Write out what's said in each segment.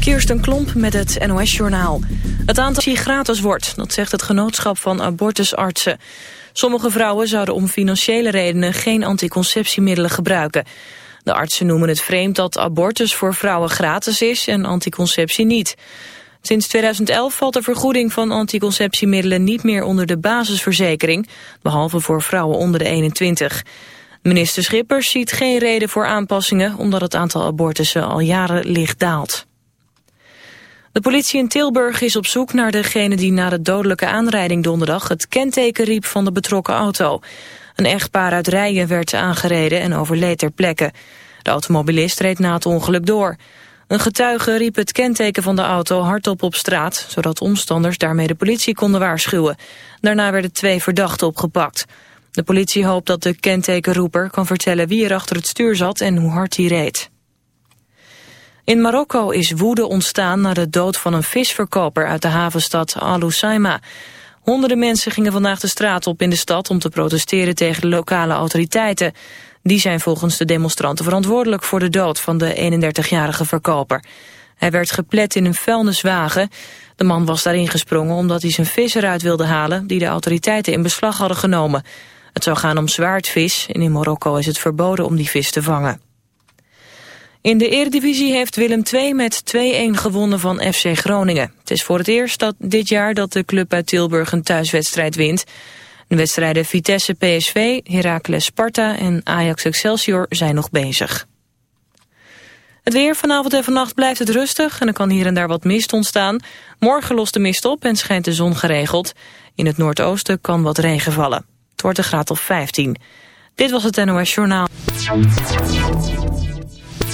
Kirsten Klomp met het NOS-journaal. Het aantal gratis wordt, dat zegt het genootschap van abortusartsen. Sommige vrouwen zouden om financiële redenen geen anticonceptiemiddelen gebruiken. De artsen noemen het vreemd dat abortus voor vrouwen gratis is en anticonceptie niet. Sinds 2011 valt de vergoeding van anticonceptiemiddelen niet meer onder de basisverzekering, behalve voor vrouwen onder de 21. Minister Schippers ziet geen reden voor aanpassingen omdat het aantal abortussen al jaren licht daalt. De politie in Tilburg is op zoek naar degene die na de dodelijke aanrijding donderdag het kenteken riep van de betrokken auto. Een echtpaar uit Rijen werd aangereden en overleed ter plekke. De automobilist reed na het ongeluk door. Een getuige riep het kenteken van de auto hardop op straat... zodat omstanders daarmee de politie konden waarschuwen. Daarna werden twee verdachten opgepakt. De politie hoopt dat de kentekenroeper kan vertellen wie er achter het stuur zat... en hoe hard hij reed. In Marokko is woede ontstaan na de dood van een visverkoper uit de havenstad Al Hoceima. Honderden mensen gingen vandaag de straat op in de stad om te protesteren tegen de lokale autoriteiten. Die zijn volgens de demonstranten verantwoordelijk voor de dood van de 31-jarige verkoper. Hij werd geplet in een vuilniswagen. De man was daarin gesprongen omdat hij zijn vis eruit wilde halen... die de autoriteiten in beslag hadden genomen. Het zou gaan om zwaardvis en in Marokko is het verboden om die vis te vangen. In de Eredivisie heeft Willem II met 2-1 gewonnen van FC Groningen. Het is voor het eerst dat dit jaar dat de club uit Tilburg een thuiswedstrijd wint. De wedstrijden Vitesse PSV, Heracles Sparta en Ajax Excelsior zijn nog bezig. Het weer vanavond en vannacht blijft het rustig en er kan hier en daar wat mist ontstaan. Morgen lost de mist op en schijnt de zon geregeld. In het noordoosten kan wat regen vallen. Het wordt een graad of 15. Dit was het NOS Journaal.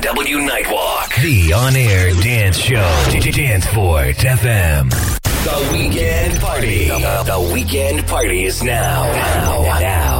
NW Nightwalk. The on-air dance show. DJ Danceport FM. The weekend party. The, the weekend party is now, now, now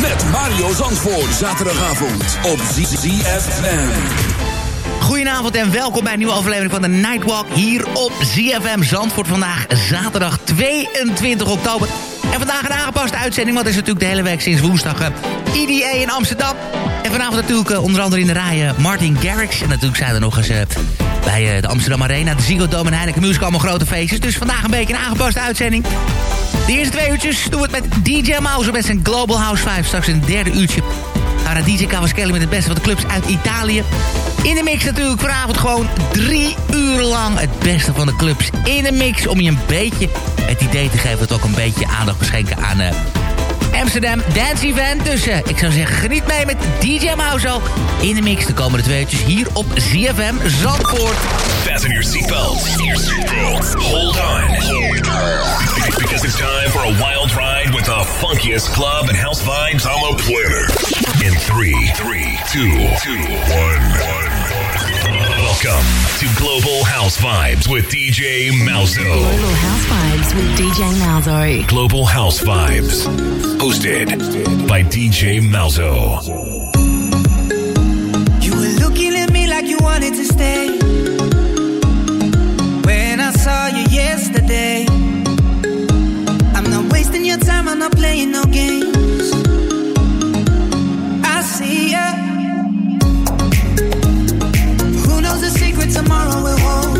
Met Mario Zandvoort. Zaterdagavond op ZFM. Goedenavond en welkom bij een nieuwe aflevering van de Nightwalk hier op ZFM Zandvoort. Vandaag zaterdag 22 oktober. En vandaag een aangepaste uitzending, want het is natuurlijk de hele week sinds woensdag uh, IDA in Amsterdam. En vanavond natuurlijk uh, onder andere in de rij uh, Martin Garrix. En natuurlijk zijn er nog eens bij de Amsterdam Arena, de Ziggo Dome en Heineken Music allemaal grote feestjes. Dus vandaag een beetje een aangepaste uitzending. De eerste twee uurtjes doen we het met DJ Mouse met zijn Global House 5. Straks het derde uurtje gaan DJ Cavaschelli met het beste van de clubs uit Italië. In de mix natuurlijk vanavond gewoon drie uur lang het beste van de clubs in de mix. Om je een beetje het idee te geven dat ook een beetje aandacht beschenken aan... Uh, Amsterdam Dance Event. Dus uh, ik zou zeggen, geniet mee met DJ Mauzo in de mix de komende twee uurtjes hier op ZFM Zandvoort. Fasten your seatbelts. Hold on. Because it's time for a wild ride with the funkiest club and house vibes on the. In three, three, two, two, one, one. Welcome to Global House Vibes with DJ Malzo. Global House Vibes with DJ Malzo. Global House Vibes. Hosted by DJ Malzo. You were looking at me like you wanted to stay. When I saw you yesterday, I'm not wasting your time, I'm not playing no games. Tomorrow will hold?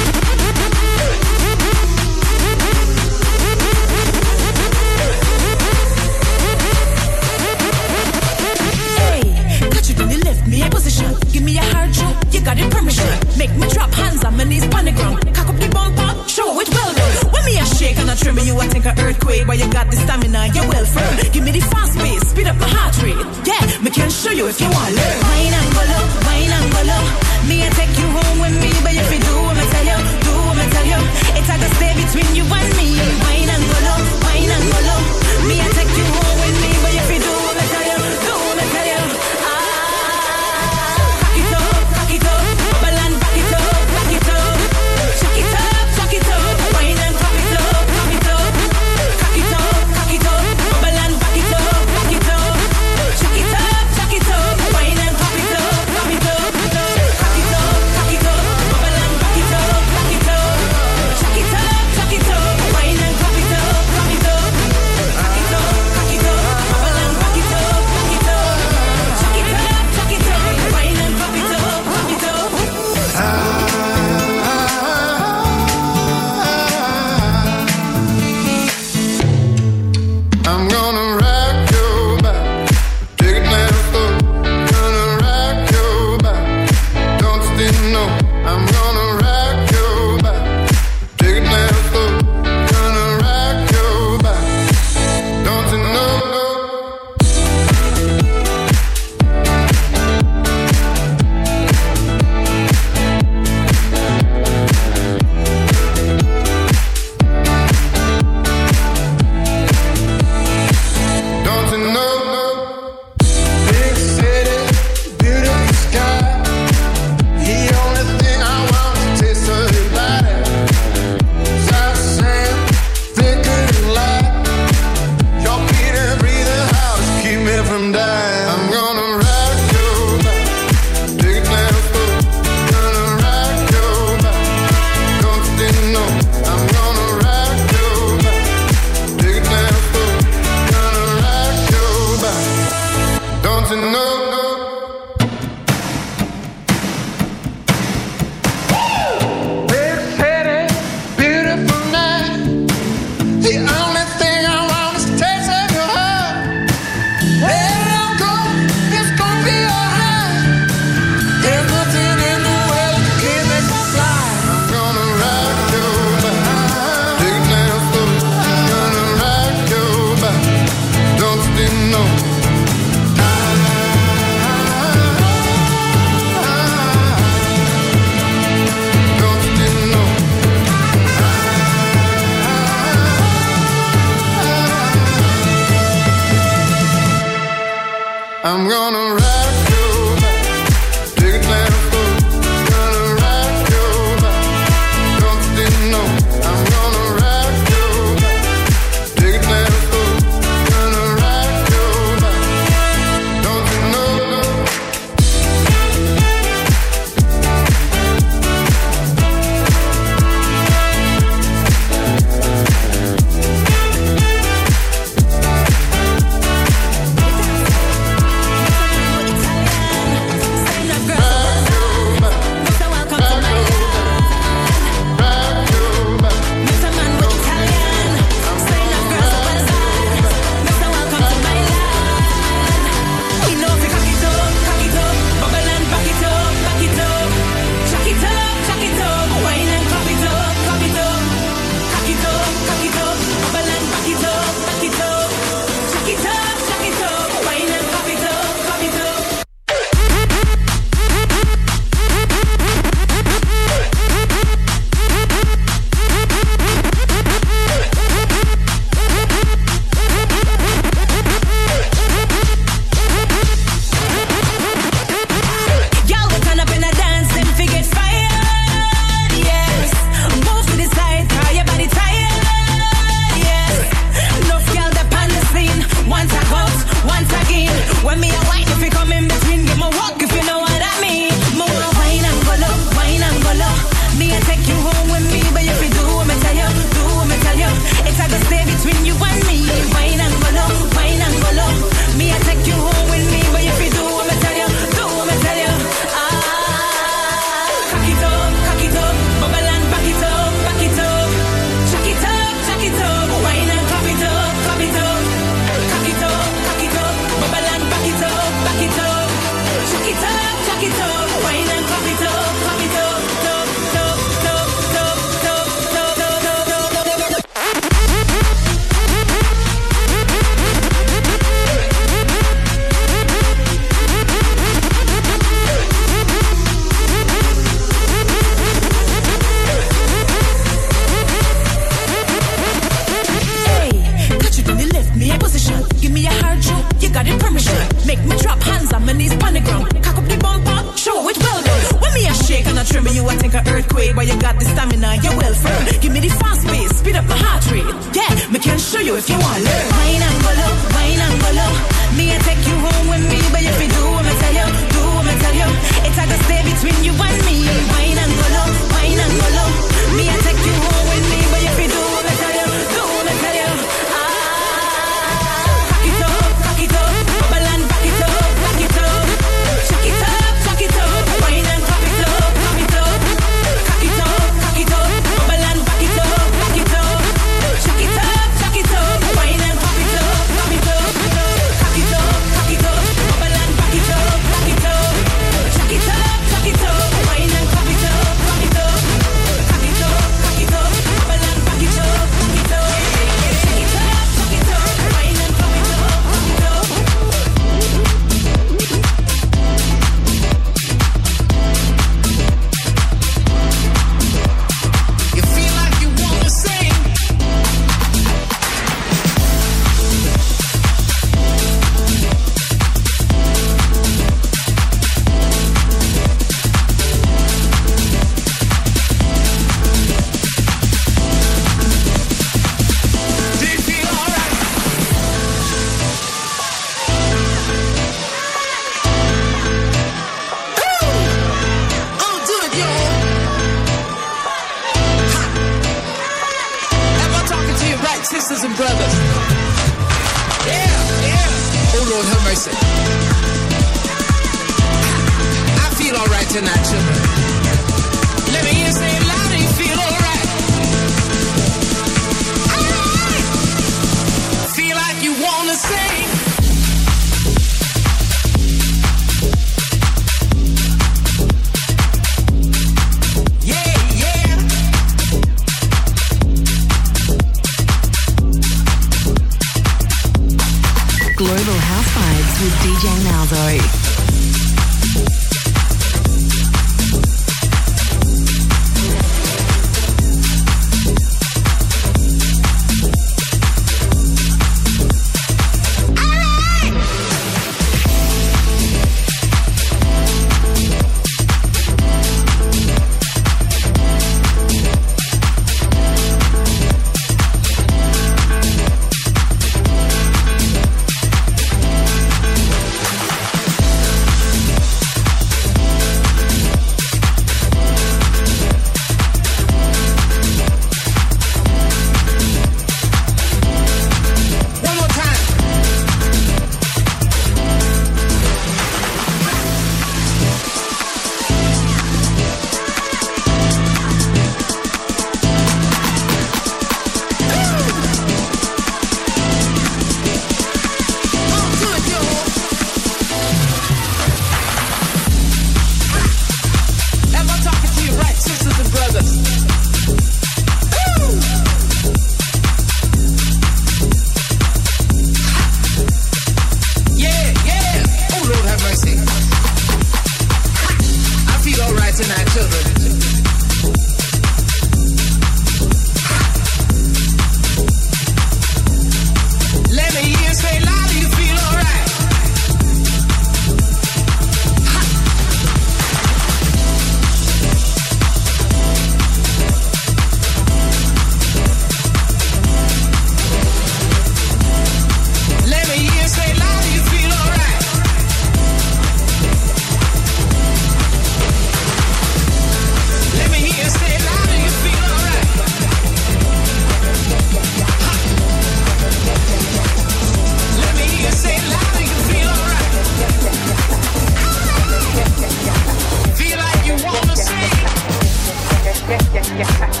Yeah.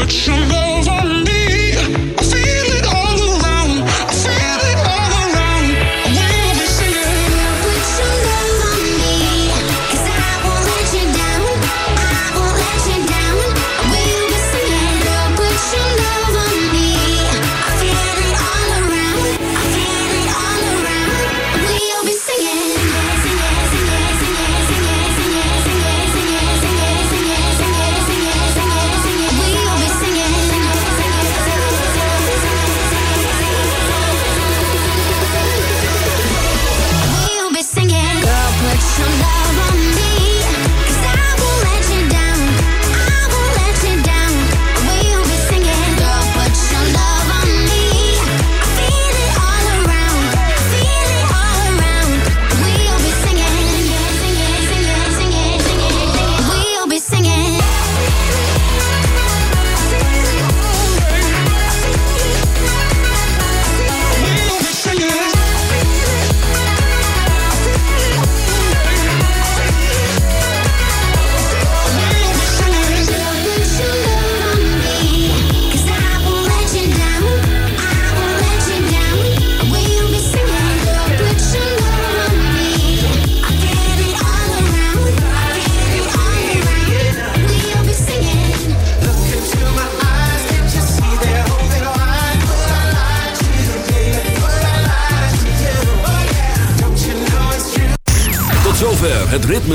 what you know.